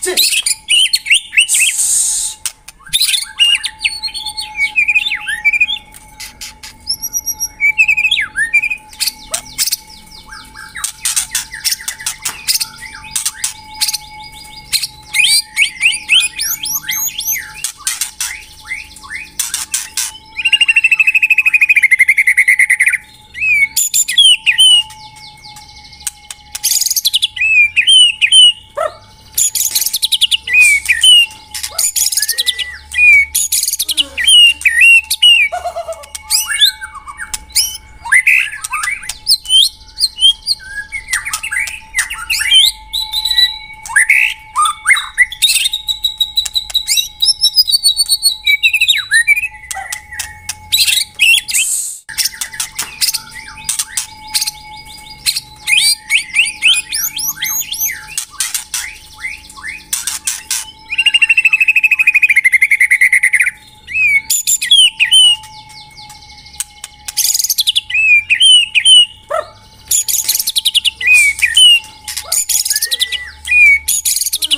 这